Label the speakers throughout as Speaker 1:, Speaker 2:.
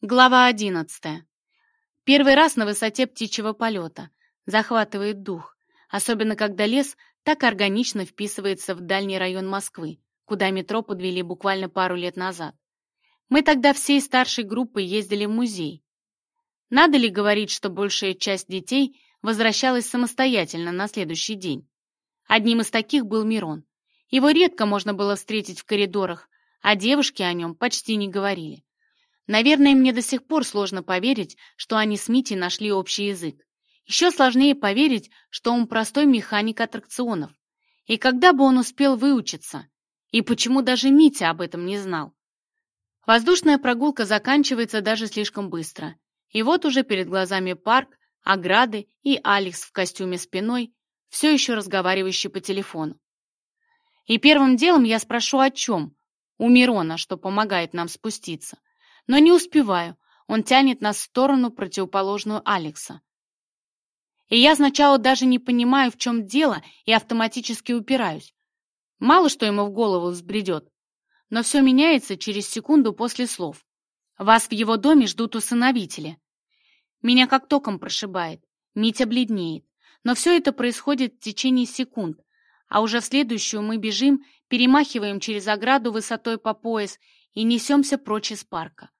Speaker 1: Глава 11. Первый раз на высоте птичьего полета. Захватывает дух. Особенно, когда лес так органично вписывается в дальний район Москвы, куда метро подвели буквально пару лет назад. Мы тогда всей старшей группой ездили в музей. Надо ли говорить, что большая часть детей возвращалась самостоятельно на следующий день? Одним из таких был Мирон. Его редко можно было встретить в коридорах, а девушки о нем почти не говорили. Наверное, мне до сих пор сложно поверить, что они с Мити нашли общий язык. Еще сложнее поверить, что он простой механик аттракционов. И когда бы он успел выучиться? И почему даже Митя об этом не знал? Воздушная прогулка заканчивается даже слишком быстро. И вот уже перед глазами парк, ограды и Алекс в костюме спиной, все еще разговаривающий по телефону. И первым делом я спрошу о чем? У Мирона, что помогает нам спуститься. Но не успеваю. Он тянет нас в сторону, противоположную Алекса. И я сначала даже не понимаю, в чем дело, и автоматически упираюсь. Мало что ему в голову взбредет. Но все меняется через секунду после слов. Вас в его доме ждут усыновители. Меня как током прошибает. Митя бледнеет. Но все это происходит в течение секунд. А уже в следующую мы бежим, перемахиваем через ограду высотой по пояс и несемся прочь из парка.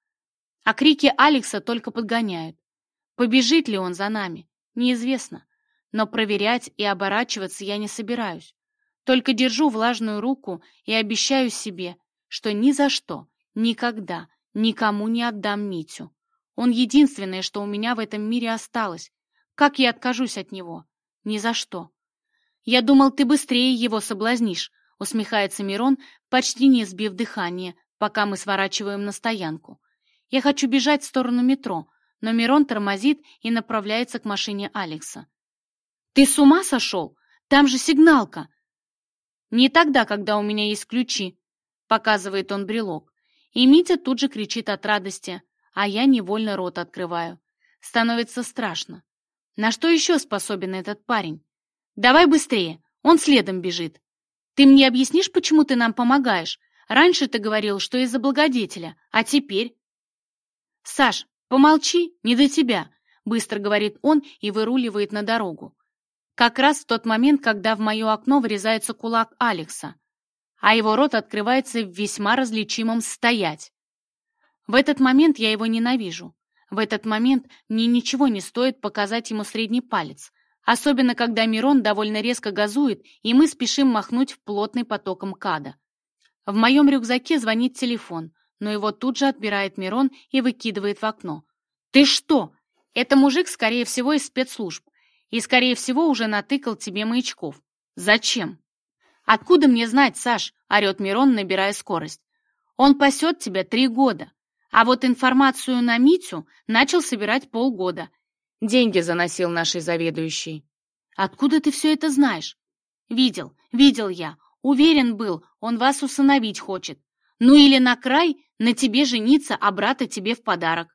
Speaker 1: А крики Алекса только подгоняют. Побежит ли он за нами, неизвестно. Но проверять и оборачиваться я не собираюсь. Только держу влажную руку и обещаю себе, что ни за что, никогда, никому не отдам Митю. Он единственное, что у меня в этом мире осталось. Как я откажусь от него? Ни за что. Я думал, ты быстрее его соблазнишь, усмехается Мирон, почти не сбив дыхание, пока мы сворачиваем на стоянку. Я хочу бежать в сторону метро, но Мирон тормозит и направляется к машине Алекса. «Ты с ума сошел? Там же сигналка!» «Не тогда, когда у меня есть ключи», — показывает он брелок. И Митя тут же кричит от радости, а я невольно рот открываю. Становится страшно. На что еще способен этот парень? Давай быстрее, он следом бежит. Ты мне объяснишь, почему ты нам помогаешь? Раньше ты говорил, что из-за благодетеля, а теперь... «Саш, помолчи, не до тебя», — быстро говорит он и выруливает на дорогу. Как раз в тот момент, когда в мое окно врезается кулак Алекса, а его рот открывается в весьма различимом «стоять». В этот момент я его ненавижу. В этот момент мне ничего не стоит показать ему средний палец, особенно когда Мирон довольно резко газует, и мы спешим махнуть в плотный потоком када. В моем рюкзаке звонит телефон но его тут же отбирает Мирон и выкидывает в окно. «Ты что? Это мужик, скорее всего, из спецслужб. И, скорее всего, уже натыкал тебе маячков. Зачем?» «Откуда мне знать, Саш?» — орет Мирон, набирая скорость. «Он пасет тебя три года. А вот информацию на Митю начал собирать полгода. Деньги заносил нашей заведующий. Откуда ты все это знаешь? Видел, видел я. Уверен был, он вас усыновить хочет. Ну или на край на тебе жениться, а брата тебе в подарок.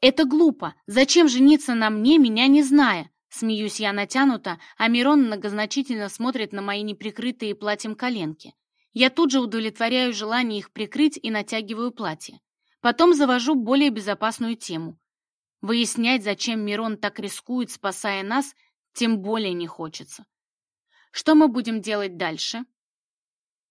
Speaker 1: Это глупо. Зачем жениться на мне, меня не зная? Смеюсь я натянуто, а Мирон многозначительно смотрит на мои неприкрытые платьем коленки. Я тут же удовлетворяю желание их прикрыть и натягиваю платье. Потом завожу более безопасную тему. Выяснять, зачем Мирон так рискует, спасая нас, тем более не хочется. Что мы будем делать дальше?